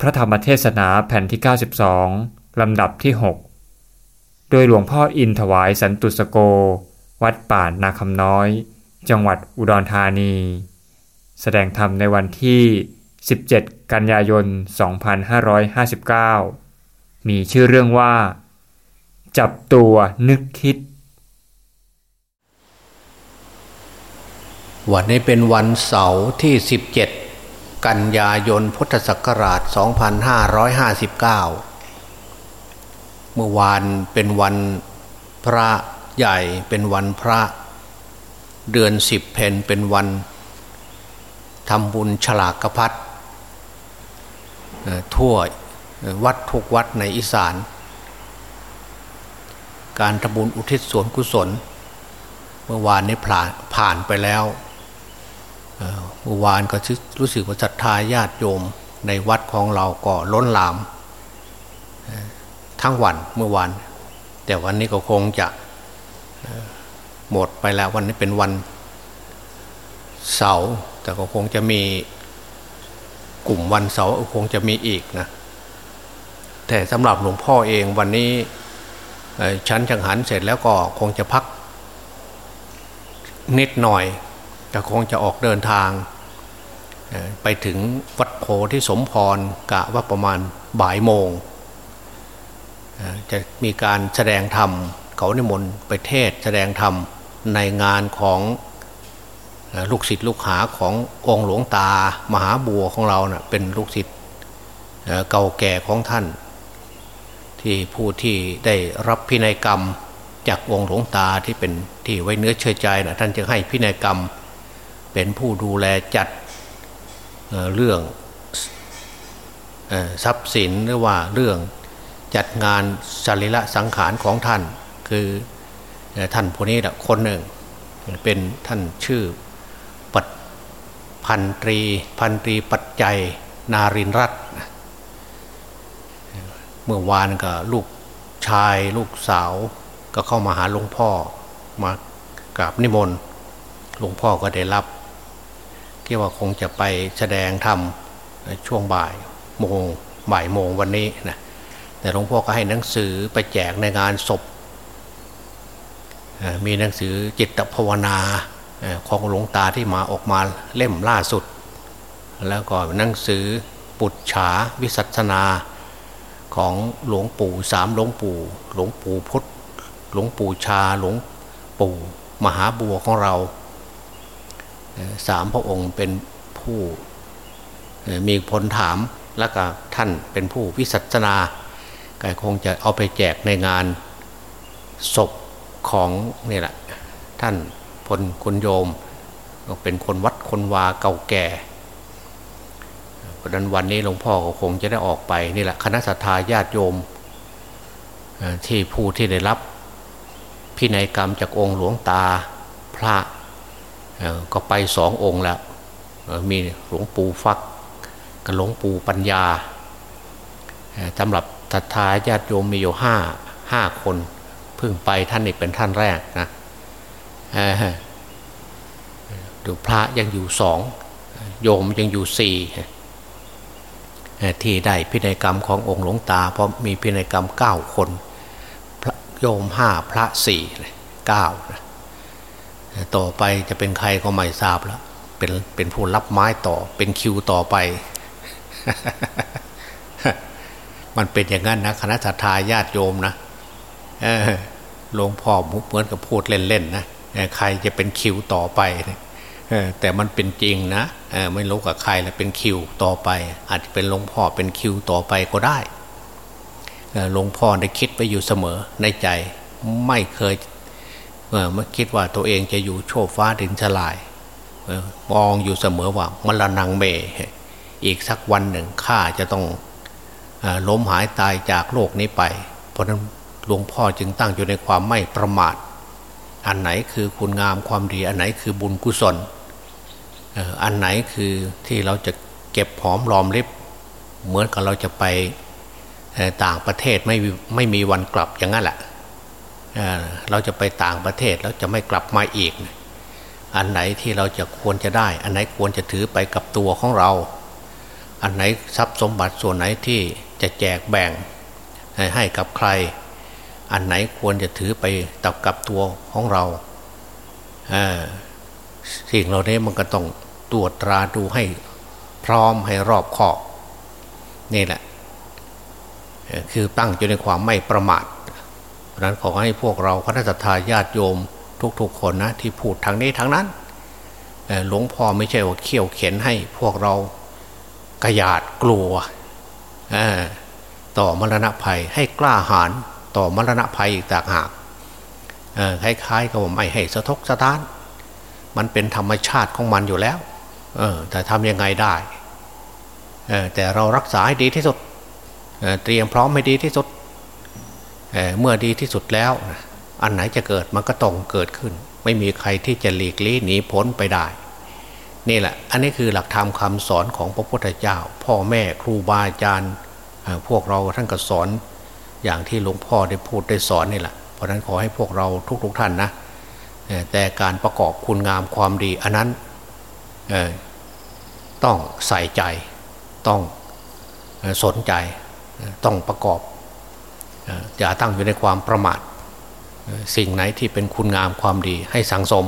พระธรรมเทศนาแผ่นที่ 92 ลำดับที่ 6 โดยหลวงพ่ออินถวายสันตุสโก วัดป่านนาคำน้อย จังหวัดอุดรธานี แสดงธรรมในวันที่ 17 กันยายน 2559 มีชื่อเรื่องว่า จับตัวนึกคิด วันนี้เป็นวันเสาร์ที่ 17 กันยายนพุทธศักราช 2559 เมื่อวานเป็นวันพระใหญ่เป็นวันพระ เดือนสิบเพนเป็นวันทำบุญฉลากกพัดทั่ววัดทุกวัดในอีสาน การทำบุญอุทิศส่วนกุศล เมื่อวานนี้ผ่านผ่านไปแล้ว เมื่อวานก็รู้สึกว่าศรัทธาญาติโยมในวัดของเราก็ล้นหลาม ทั้งวันเมื่อวาน แต่วันนี้ก็คงจะหมดไปแล้ววันนี้เป็นวันเสาร์แต่ก็คงจะมีกลุ่มวันเสาร์คงจะมีอีกนะ แต่สำหรับหลวงพ่อเองวันนี้ชั้นจังหันเสร็จแล้วก็คงจะพักนิดหน่อย ก็คงจะออกเดินทางไปถึงวัดโพที่สมพรกะว่าประมาณบ่ายโมง จะมีการแสดงธรรม เขาในมนไปเทศแสดงธรรมในงานของลูกศิษย์ลูกหาขององค์หลวงตามหาบัวของเราเนะ่ะเป็นลูกศิษย์เก่าแก่ของท่าน ที่ผู้ที่ได้รับพินัยกรรมจากองค์หลวงตาที่เป็นที่ไว้เนื้อเชื่อใจนะท่านจะให้พินัยกรรม เป็นผู้ดูแลจัดเเรื่องทรัพย์สินหรือว่าเรื่องจัดงานสรีระสังขารของท่าน คือท่านผู้นี้แหละคนหนึ่ง เป็นท่านชื่อปัดพันตรีพันตรีปัจจัยนารินรัตน์เมื่อวานก็ลูกชายลูกสาวก็เข้ามาหาหลวงพ่อมากราบนิมนต์หลวงพ่อก็ได้รับ ที่ว่าคงจะไปแสดงธรรมช่วงบ่ายโมงบ่ายโมงวันนี้นะแต่หลวงพ่อก็ให้หนังสือไปแจกในงานศพ มีหนังสือจิตภาวนาของหลวงตาที่มาออกมาเล่มล่าสุด แล้วก็หนังสือปุจฉาวิสัชนาของหลวงปู่สามหลวงปู่หลวงปู่พุทธหลวงปู่ชาหลวงปู่มหาบัวของเรา สามพระองค์เป็นผู้มีผลถามแล้วก็ท่านเป็นผู้วิสัชนาก็คงจะเอาไปแจกในงานศพของนี่แหละท่านพลคุณโยม เป็นคนวัดคนวาเก่าแก่เพราะนั้นวันนี้หลวงพ่อก็คงจะได้ออกไปนี่แหละคณะสัตยาญาติโยม ที่ผู้ที่ได้รับพินัยกรรมจากองค์หลวงตาพระ ก็ไปสององค์แล้วมีหลวงปู่ฟักกับหลวงปู่ปัญญาสำหรับทัตาญาติโยมมีอยู่ห้าห้าคนเพิ่งไปท่านนี่เป็นท่านแรกนะดูพระยังอยู่สองโยมยังอยู่สี่ที่ได้พินัยกรรมขององค์หลวงตา เพราะมีพินัยกรรมเก้าคนโยมห้าพระสี่เก้า ต่อไปจะเป็นใครก็ไม่ทราบแล้วเป็นเป็นผู้รับไม้ต่อ เป็นคิวต่อไป มันเป็นอย่างนั้นนะคณะทาญาติโยมนะหลวงพ่อเหมือนกับพูดเล่นๆนะใครจะเป็นคิวต่อไปแต่มันเป็นจริงนะไม่รู้กับใครแล้วเป็นคิวต่อไป อาจจะเป็นหลวงพ่อเป็นคิวต่อไปก็ได้หลวงพ่อได้คิดไปอยู่เสมอในใจ ไม่เคย เมื่อคิดว่าตัวเองจะอยู่โชคฟ้าดินฉลายมองอยู่เสมอว่ามรณงเม อีกสักวันหนึ่งข้าจะต้องล้มหายตายจากโลกนี้ไป เพราะนั้นหลวงพ่อจึงตั้งอยู่ในความไม่ประมาท อันไหนคือคุณงามความดี อันไหนคือบุญกุศล อันไหนคือที่เราจะเก็บหอมรอมริบ เหมือนกับเราจะไปต่างประเทศไม่ไม่มีวันกลับอย่างนั้นแหละ เราจะไปต่างประเทศแล้วจะไม่กลับมาอีก อันไหนที่เราจะควรจะได้ อันไหนควรจะถือไปกับตัวของเรา อันไหนทรัพย์สมบัติส่วนไหนที่จะแจกแบ่งให้กับใคร อันไหนควรจะถือไปตับกับตัวของเราสิ่งเหล่านี้มันก็ต้องตรวจตราดูให้พร้อมให้รอบขอบนี่แหละ คือตั้งอยู่ในความไม่ประมาท นั้นขอให้พวกเราคณะทาญาติโยมทุกๆคนนะที่พูดทางนี้ทางนั้นหลวงพ่อไม่ใช่ว่าเขี่ยวเข็นให้พวกเรากระยาดกลัวต่อมรณะภัยให้กล้าหาญต่อมรณะภัยอีกต่างหากคล้ายๆกับไม่ให้สะทกสะท้าน มันเป็นธรรมชาติของมันอยู่แล้วแต่ทำยังไงได้แต่เรารักษาให้ดีที่สุดเตรียมพร้อมให้ดีที่สุด เเมื่อดีที่สุดแล้ว อันไหนจะเกิดมันก็ต้องเกิดขึ้น ไม่มีใครที่จะหลีกลี่หนีพ้นไปได้ นี่แหละ อันนี้คือหลักธรรมคาสอนของพระพุทธเจ้า พ่อแม่ครูบาอาจารย์พวกเราท่านก็สอนอย่างที่หลวงพ่อได้พูดได้สอนนี่แหละ เพราะนั้นขอให้พวกเราทุกๆทท่านนะแต่การประกอบคุณงามความดีอันนั้นต้องใส่ใจต้องสนใจต้องประกอบ อย่าตั้งอยู่ในความประมาทสิ่งไหนที่เป็นคุณงามความดีให้สังสม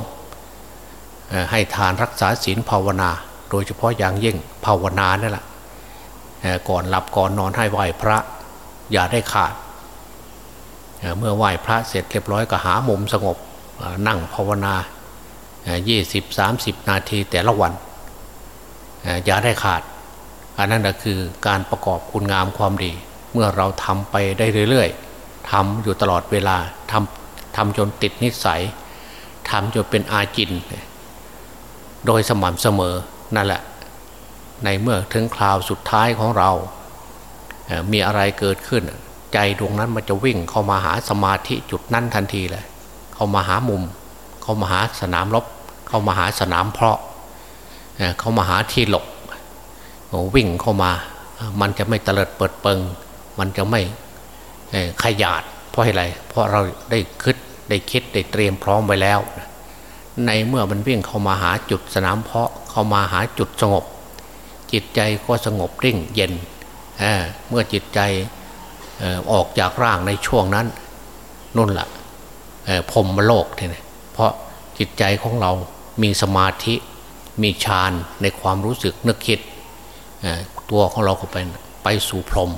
ให้ทานรักษาศีลภาวนา โดยเฉพาะอย่างยิ่งภาวนานี่แหละก่อนหลับก่อนนอนให้ไหว้พระอย่าได้ขาด เมื่อไหว้พระเสร็จเรียบร้อยก็หามุมสงบนั่งภาวนายี่สิบสามสิบนาทีแต่ละวัน อย่าได้ขาด อันนั้นคือการประกอบคุณงามความดี เมื่อเราทำไปได้เรื่อยๆทำอยู่ตลอดเวลาทำทำจนติดนิสัยทำจนเป็นอาจิน โดยสม่ำเสมอนั่นแหละ ในเมื่อถึงคราวสุดท้ายของเรา มีอะไรเกิดขึ้น ใจดวงนั้นมันจะวิ่งเข้ามาหาสมาธิจุดนั้นทันทีเลย เข้ามาหามุม เข้ามาหาสนามรบ เข้ามาหาสนามเพาะ เข้ามาหาที่หลบวิ่งเข้ามา มันจะไม่เตลิดเปิดเปิง มันจะไม่ขยาด เพราะอะไร เพราะเราได้คิดได้คิดได้เตรียมพร้อมไว้แล้ว ในเมื่อมันวิ่งเข้ามาหาจุดสนามเพาะเข้ามาหาจุดสงบ จิตใจก็สงบริ่งเย็นเเมื่อจิตใจออกจากร่างในช่วงนั้นนุ่นละ่ะพรมโลกทีนี้เพราะจิตใจของเรามีสมาธิมีฌานในความรู้สึกนึกคิดตัวของเราก็ไปไปสู่พรม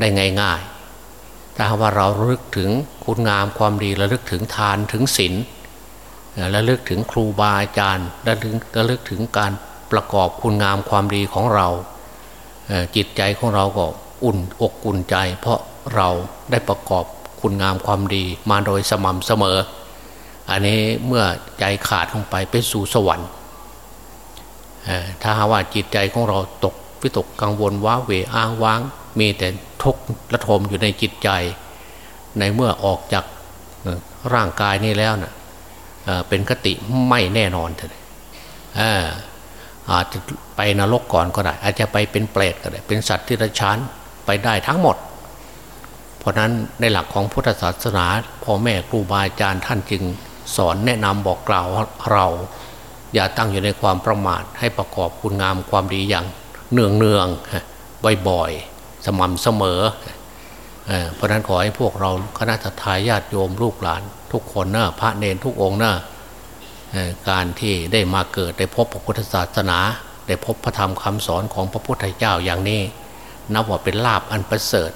ได้ง่ายๆ ถ้าว่าเราลึกถึงคุณงามความดีระลึกถึงทานถึงศีลระลึกถึงครูบาอาจารย์ระลึกระลึกถึงการประกอบคุณงามความดีของเรา จิตใจของเราก็อุ่นอกอุ่นใจ เพราะเราได้ประกอบคุณงามความดีมาโดยสม่ำเสมอ อันนี้เมื่อใจขาดลงไปไปสู่สวรรค์ถ้าหาว่าจิตใจของเราตกวิตกกังวลว้าเหวอ้างว้างมีแต่ ทุกข์ระทมอยู่ในจิตใจ ในเมื่อออกจากร่างกายนี้แล้วนะ่ะเป็นคติไม่แน่นอนเลยอาจจะไปนรกก่อนก็ได้ อาจจะไปเป็นเปรตก็ได้ เป็นสัตว์ที่ระชานไปได้ทั้งหมด เพราะนั้นในหลักของพุทธศาสนาพ่อแม่ครูบาอาจารย์ท่านจึงสอนแนะนำบอกกล่าวเรา อย่าตั้งอยู่ในความประมาทให้ประกอบคุณงามความดีอย่างเนืองเนืองบ่อยๆ สม่ำเสมอเพราะนั้นขอให้พวกเราคณะทาญาติโยมลูกหลาน ทุกคนนะพระเนรทุกองค์นะการที่ได้มาเกิดได้พบพระพุทธศาสนา ได้พบพระธรรมคำสอนของพระพุทธเจ้าอย่างนี้ นับว่าเป็นลาบอันประเสริฐ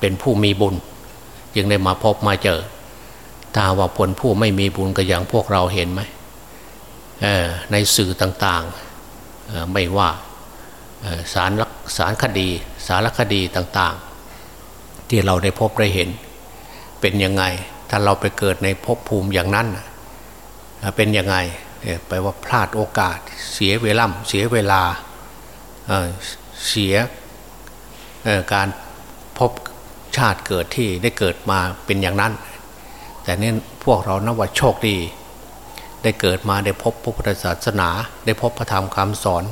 เป็นผู้มีบุญ จึงได้มาพบมาเจอถ้าว่าผลผู้ไม่มีบุญก็อย่างพวกเราเห็นไหมในสื่อต่างๆไม่ว่า สารสารคดีสารคดีต่างๆ ที่เราได้พบได้เห็น เป็นยังไง ถ้าเราไปเกิดในภพภูมิอย่างนั้น เป็นยังไงไปว่าพลาดโอกาส เสียเวลาเสียเวลาเสียการพบชาติเกิดที่ได้เกิดมาเป็นอย่างนั้น แต่นี่พวกเรานับว่าโชคดี ได้เกิดมาได้พบพระพุทธศาสนา ได้พบพระธรรมคำสอน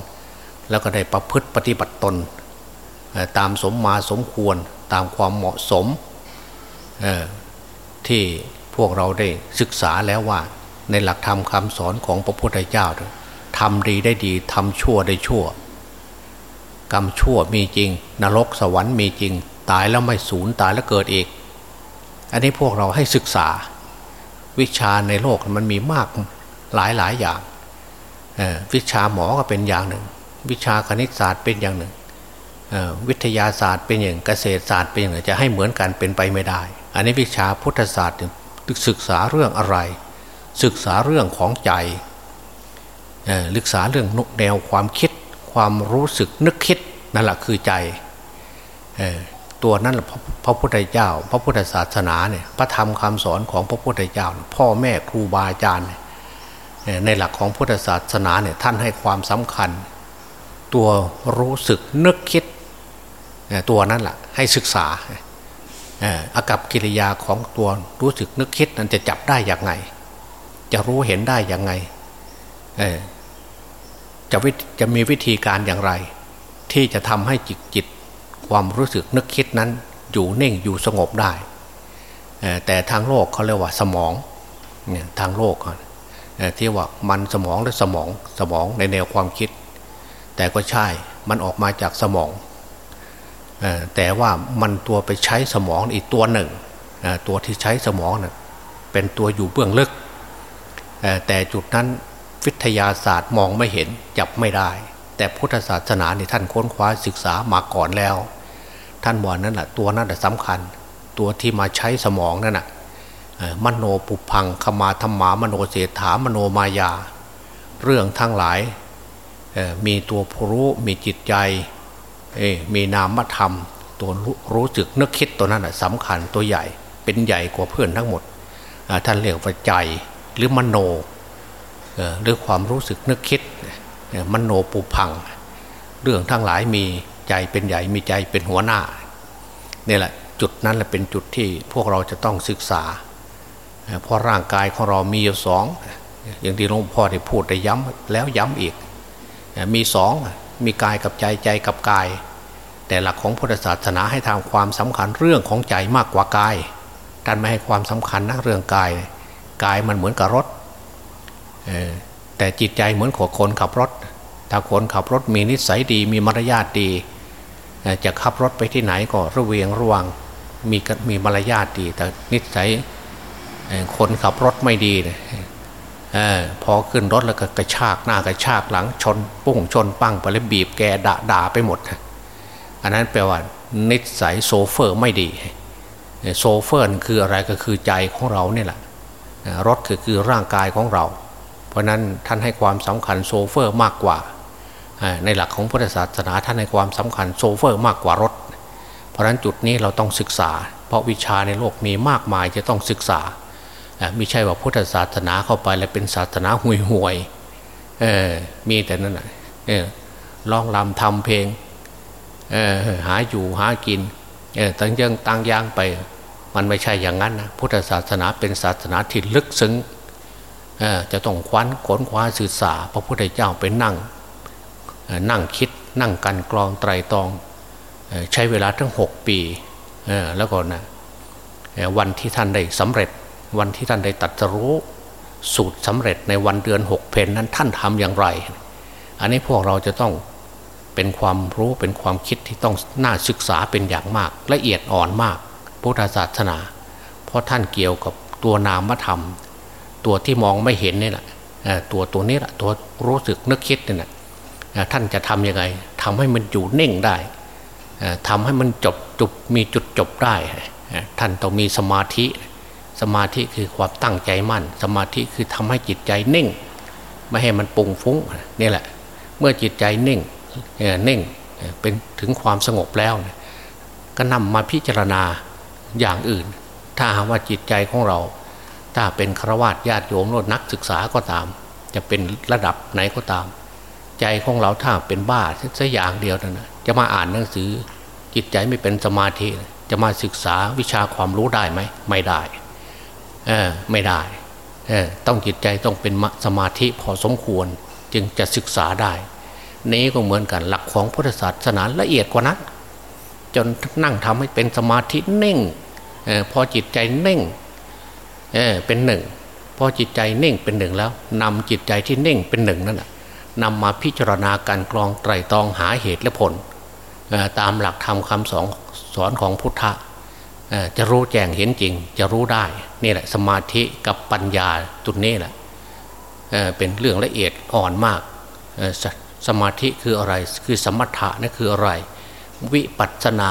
แล้วก็ได้ประพฤติปฏิบัติตน ตามสมมาสมควรตามความเหมาะสมที่พวกเราได้ศึกษาแล้วว่า ในหลักธรรมคำสอนของพระพุทธเจ้าทำดีได้ดีทำชั่วได้ชั่ว กรรมชั่วมีจริง นรกสวรรค์มีจริง ตายแล้วไม่สูญตายแล้วเกิดอีก อันนี้พวกเราให้ศึกษา วิชาในโลกมันมีมากหลายหลายอย่างวิชาหมอก็เป็นอย่างหนึ่ง วิชาคณิตศาสตร์เป็นอย่างหนึ่งวิทยาศาสตร์เป็นอย่างเกษตรศาสตร์เป็นอย่างจะให้เหมือนกันเป็นไปไม่ได้ อันนี้วิชาพุทธศาสตร์ศึกษาเรื่องอะไร ศึกษาเรื่องของใจศึกษาเรื่องแนวความคิด ความรู้สึกนึกคิดนั่นแหละคือใจตัวนั้นพระพุทธเจ้า พระพุทธศาสนาเนี่ยพระธรรมคำสอนของพระพุทธเจ้า พ่อแม่ครูบาอาจารย์ในหลักของพุทธศาสนาเนี่ยท่านให้ความสำคัญ ตัวรู้สึกนึกคิดตัวนั้นแหละให้ศึกษาอากับกิริยาของตัวรู้สึกนึกคิดนั้นจะจับได้อย่างไง จะรู้เห็นได้อย่างไงจะจะมีวิธีการอย่างไร ที่จะทำให้จิตจิต ความรู้สึกนึกคิดนั้น อยู่นิ่งอยู่สงบได้แต่ทางโลกเขาเรียกว่าสมองเนี่ยทางโลกที่ว่ามันสมองและสมองสมองในแนวความคิด แต่ก็ใช่มันออกมาจากสมองแต่ว่ามันตัวไปใช้สมองอีกตัวหนึ่งตัวที่ใช้สมองนะเป็นตัวอยู่เบื้องลึก แต่จุดนั้นวิทยาศาสตร์มองไม่เห็นจับไม่ได้ แต่พุทธศาสนาเนี่ท่านค้นคว้าศึกษามาก่อนแล้ว ท่านบอกนั่นแหละตัวนั้นสำคัญ ตัวที่มาใช้สมองนั่นแหะมโนปุพังขมาธรรมามโนเสถามโนมายา เรื่องทั้งหลาย มีตัวผู้รู้มีจิตใจมีนามธรรม ตัวรู้จึกนึกคิดตัวนั้นสำคัญตัวใหญ่เป็นใหญ่กว่าเพื่อนทั้งหมดท่านเรียกว่าใจหรือมโนหรือความรู้สึกนึกคิดมโนปุพัง เรื่องทั้งหลายมีใจเป็นใหญ่มีใจเป็นหัวหน้านี่แหละจุดนั้นแหละเป็นจุดที่พวกเราจะต้องศึกษา เพราะร่างกายของเรามีอยู่สองอย่างที่หลวงพ่อได้พูดได้ย้ำแล้วย้ำอีก มีสองมีกายกับใจใจกับกาย แต่หลักของพุทธศาสนาให้ทำความสำคัญเรื่องของใจมากกว่ากายท่านไม่ให้ความสำคัญนะเรื่องกาย กายมันเหมือนกับรถแต่จิตใจเหมือนขคนขับรถ ถ้าคนขับรถมีนิสัยดีมีมารยาทดีจะขับรถไปที่ไหนก็ระเวงระวังมีมีมารยาทดี แต่นิสัยคนขับรถไม่ดี เนี่ยพอขึ้นรถแล้วก็กระชากหน้ากระชากหลังชนปุ้งชนปั้งไปแล้วบีบแตรด่าด่าไปหมด อันนั้นแปลว่านิสัยโชเฟอร์ไม่ดีโชเฟอร์คืออะไรก็คือใจของเราเนี่ยแหละรถคือคือร่างกายของเรา เพราะนั้นท่านให้ความสำคัญโชเฟอร์มากกว่า ในหลักของพุทธศาสนาท่านให้ความสำคัญโชเฟอร์มากกว่ารถ เพราะนั้นจุดนี้เราต้องศึกษา เพราะวิชาในโลกมีมากมายจะต้องศึกษา ไม่ใช่ว่าพุทธศาสนาเข้าไปแล้วเป็นศาสนาห่วยห่วยมีแต่นั่นแหละลองลำทำเพลงหาอยู่หากินตั้งยังตั้งย่างไป มันไม่ใช่อย่างนั้นนะพุทธศาสนาเป็นศาสนาที่ลึกซึ้งจะต้องคว้นขนคว้าสื่อสาพระพุทธเจ้าไปนั่งนั่งคิดนั่งกันกรองไตรตองใช้เวลาทั้งหกปีแล้วก็นะวันที่ท่านได้สำเร็จ วันที่ท่านได้ตัดรู้สูตรสำเร็จในวันเดือนหกเพนนั้นท่านทำอย่างไร อันนี้พวกเราจะต้องเป็นความรู้เป็นความคิดที่ต้องน่าศึกษาเป็นอย่างมาก ละเอียดอ่อนมาก พุทธศาสนา เพราะท่านเกี่ยวกับตัวนามธรรม ตัวที่มองไม่เห็นนี่แหละตัวตัวนี้แหละตัวรู้สึกนึกคิดนี่แหละท่านจะทํำยังไงทำให้มันอยู่นิ่งได้ทำให้มันจบจุบมีจุดจบได้ ท่านต้องมีสมาธิ สมาธิคือความตั้งใจมั่น สมาธิคือทำให้จิตใจนิ่ง ไม่ให้มันปุงฟุ้งนี่แหละ เมื่อจิตใจนิ่งนิ่งเป็นถึงความสงบแล้ว ก็นำมาพิจารณาอย่างอื่น ถ้าหากว่าจิตใจของเรา ถ้าเป็นฆรวาสญาติโยมรนักศึกษาก็ตาม จะเป็นระดับไหนก็ตาม ใจของเราถ้าเป็นบ้าสักอย่างเดียวนะจะมาอ่านหนังสือจิตใจไม่เป็นสมาธิ จะมาศึกษาวิชาความรู้ได้ไหมไม่ได้ ไม่ได้ต้องจิตใจต้องเป็นสมาธิพอสมควรจึงจะศึกษาได้ นี้ก็เหมือนกันหลักของพุทธศาสนาละเอียดกว่านั้นจนนั่งทำให้เป็นสมาธินิ่งอพอจิตใจนิ่งเเป็นหนึ่งพอจิตใจเน่งเป็นหนึ่งแล้วนำจิตใจที่เน่งเป็นหนึ่งนั่นแหะนำมาพิจารณาการกรองไตรตองหาเหตุและผลตามหลักธรรมคำสอนสอนของพุทธะ จะรู้แจ้งเห็นจริง จะรู้ได้นี่แหละสมาธิกับปัญญาจุดนี้แหละเป็นเรื่องละเอียดอ่อนมากสสมาธิคืออะไรคือสมถะนั่นคืออะไร วิปัสสนา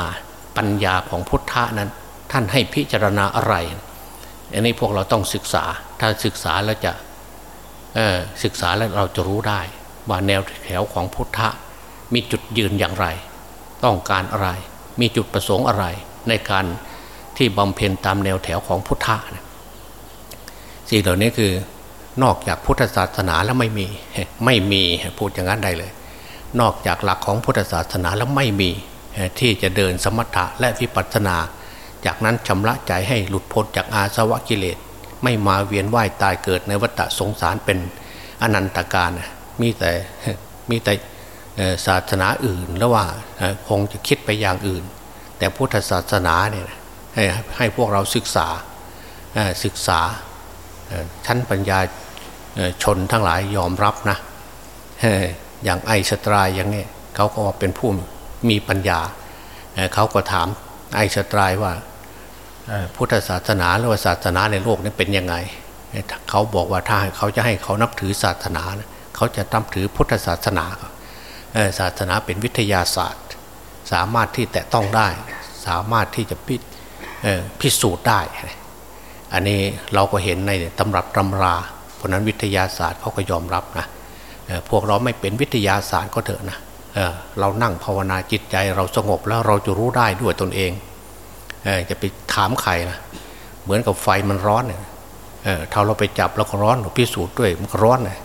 ปัญญาของพุทธะนั้น ท่านให้พิจารณาอะไร อันนี้พวกเราต้องศึกษาถ้าศึกษาแล้วจะศึกษาแล้วเราจะรู้ได้ ว่าแนวแถวของพุทธะมีจุดยืนอย่างไร ต้องการอะไร มีจุดประสงค์อะไรในการ ที่บำเพ็ญตามแนวแถวของพุทธะสิ่งเหล่านี้คือนอกจากพุทธศาสนาแล้วไม่มีไม่มีพูดอย่างนั้นได้เลย นอกจากหลักของพุทธศาสนาแล้วไม่มีที่จะเดินสมถะและวิปัสสนา จากนั้นชำระใจให้หลุดพ้นจากอาสวะกิเลส ไม่มาเวียนว่ายตายเกิดในวัฏสงสารเป็นอนันตการมีแต่มีแต่ศาสนาอื่นแล้วว่าคงจะคิดไปอย่างอื่น แต่พุทธศาสนาเนี่ย ให้ให้พวกเราศึกษาศึกษาชั้นปัญญาชนทั้งหลายยอมรับนะอย่างไอสตรายอย่างนี้เขาก็ว่าเป็นผู้มีปัญญาเขาก็ถามไอสตรายว่าพุทธศาสนาหรือว่าศาสนาในโลกนี้เป็นยังไงเขาบอกว่าถ้าเขาจะให้เขานับถือศาสนาเขาจะนับถือพุทธศาสนาศาสนาเป็นวิทยาศาสตร์ สามารถที่แตะต้องได้ สามารถที่จะพิ พิสูจน์ได้ อันนี้เราก็เห็นในตำรับตำราเพราะนั้นวิทยาศาสตร์เขาก็ยอมรับนะพวกเราไม่เป็นวิทยาศาสตร์ก็เถอะนะเเรานั่งภาวนาจิตใจเราสงบแล้วเราจะรู้ได้ด้วยตนเองเอจะไปถามใครนะเหมือนกับไฟมันร้อนเนี่ยถ้าเราไปจับเราก็ร้อนพิสูจน์ด้วยมันร้อนเลย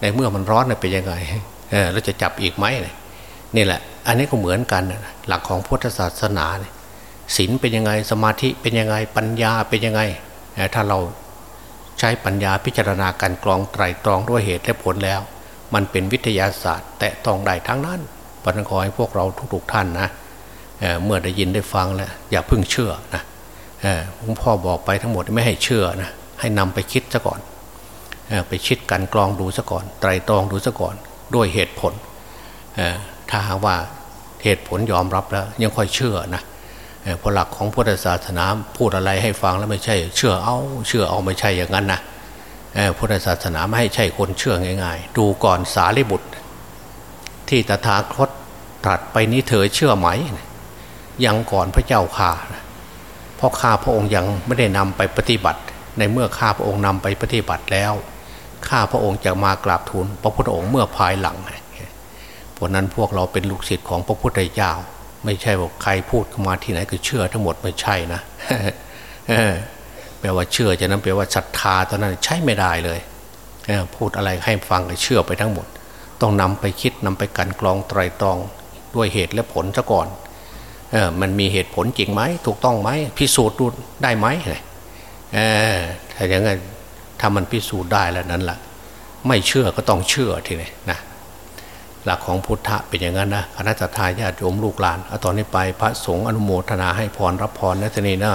ในเมื่อมันร้อนเนี่ยเป็นยังไงเราจะจับอีกไหมนี่แหละ อันนี้ก็เหมือนกันหลักของพุทธศาสนาเนี่ย ศีลเป็นยังไงสมาธิเป็นยังไงปัญญาเป็นยังไง ถ้าเราใช้ปัญญาพิจารณาการกรองไตรตรองด้วยเหตุและผลแล้ว มันเป็นวิทยาศาสตร์ แต่ต้องได้ทั้งนั้นปนัขอให้พวกเราทุกๆท่านนะเเมื่อได้ยินได้ฟังแล้วอย่าเพิ่งเชื่อนะหลวงพ่อบอกไปทั้งหมดไม่ให้เชื่อนะให้นำไปคิดซะก่อนไปคิดกันกรองดูซะก่อน ไตรตรองดูซะก่อนด้วยเหตุผลถ้าหากว่าเหตุผลยอมรับแล้วยังค่อยเชื่อนะ พอหลักของพุทธศาสนาพูดอะไรให้ฟังแล้วไม่ใช่ เชื่อเอาเชื่อเอาไม่ใช่อย่างนั้นนะพุทธศาสนาไม่ให้ใช่คนเชื่อง่าย ๆ ดูก่อนสารีบุตร ที่ตถาคตตรัสไปนี้เธอเชื่อไหม ยังก่อนพระเจ้าข่าเพราะข้าพระองค์ยังไม่ได้นำไปปฏิบัติ ในเมื่อข้าพระองค์นำไปปฏิบัติแล้วข้าพระองค์จะมากราบทูลพระพุทธองค์เมื่อภายหลังเพราะนั้นพวกเราเป็นลูกศิษย์ของพระพุทธเจ้า ไม่ใช่ว่าใครพูดมาที่ไหนก็เชื่อทั้งหมดไม่ใช่นะแปลว่าเชื่อจะนั้นแปลว่าศรัทธาตอนนั้นใช่ไม่ได้เลยพูดอะไรให้ฟังก็เชื่อไปทั้งหมด ต้องนำไปคิดนำไปกันกรองไตรตรองด้วยเหตุและผลซะก่อนออมันมีเหตุผลจริงไหมถูกต้องไหมพิสูจน์ดูได้ไหมเออถ้าอย่างนั้นถ้ามันพิสูจน์ได้แล้วนั้นละ่ะ ไม่เชื่อก็ต้องเชื่อทีนี้นะ หลักของพุทธะเป็นอย่างนั้นนะคณะทาญาติโยมลูกหลานเอาตอนนี้ไปพระสงฆ์อนุโมทนาให้พรรับพรนะทีนี้นะ